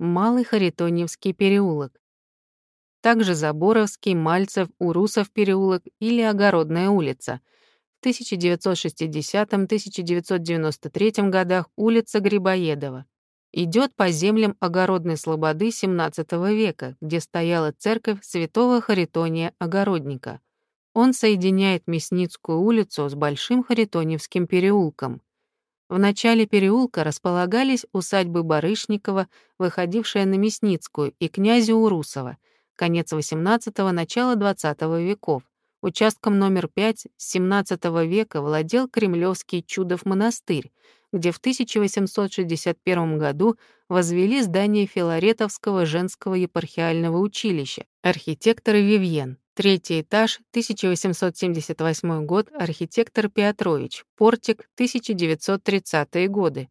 Малый Харитоньевский переулок. Также Заборовский, Мальцев, Урусов переулок или Огородная улица. В 1960-1993 годах улица Грибоедова. Идет по землям Огородной Слободы XVII века, где стояла церковь святого Харитония Огородника. Он соединяет Мясницкую улицу с Большим Харитоньевским переулком. В начале переулка располагались усадьбы Барышникова, выходившая на Мясницкую, и князя Урусова, конец XVIII – начало XX веков. Участком номер 5 с XVII века владел Кремлевский Чудов монастырь, где в 1861 году возвели здание Филаретовского женского епархиального училища, архитектор Вивьен. Третий этаж, 1878 год, архитектор Петрович, портик, 1930-е годы.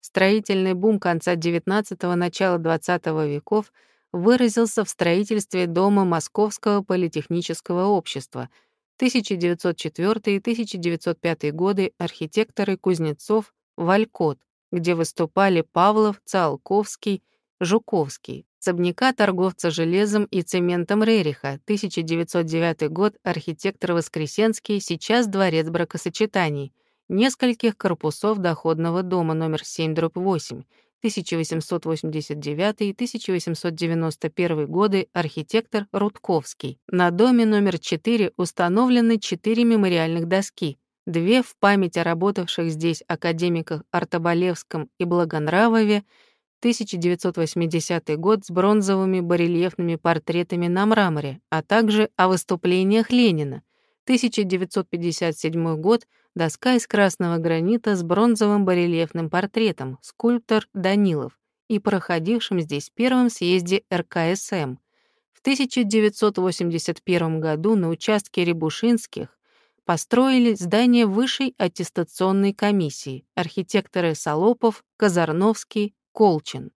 Строительный бум конца XIX – начала XX веков выразился в строительстве дома Московского политехнического общества. 1904 и 1905 годы архитекторы Кузнецов, Валькот, где выступали Павлов, Циолковский, Жуковский, особняка торговца железом и цементом Рериха, 1909 год, архитектор Воскресенский, сейчас дворец бракосочетаний, нескольких корпусов доходного дома номер 7 8, 1889 и 1891 годы, архитектор Рудковский. На доме номер 4 установлены четыре мемориальных доски, две в память о работавших здесь академиках Артобалевском и Благонравове, 1980 год с бронзовыми барельефными портретами на мраморе, а также о выступлениях Ленина. 1957 год доска из красного гранита с бронзовым барельефным портретом, скульптор Данилов, и проходившим здесь первом съезде РКСМ. В 1981 году на участке Рябушинских построили здание Высшей аттестационной комиссии, архитекторы Солопов, Казарновский, Колчин.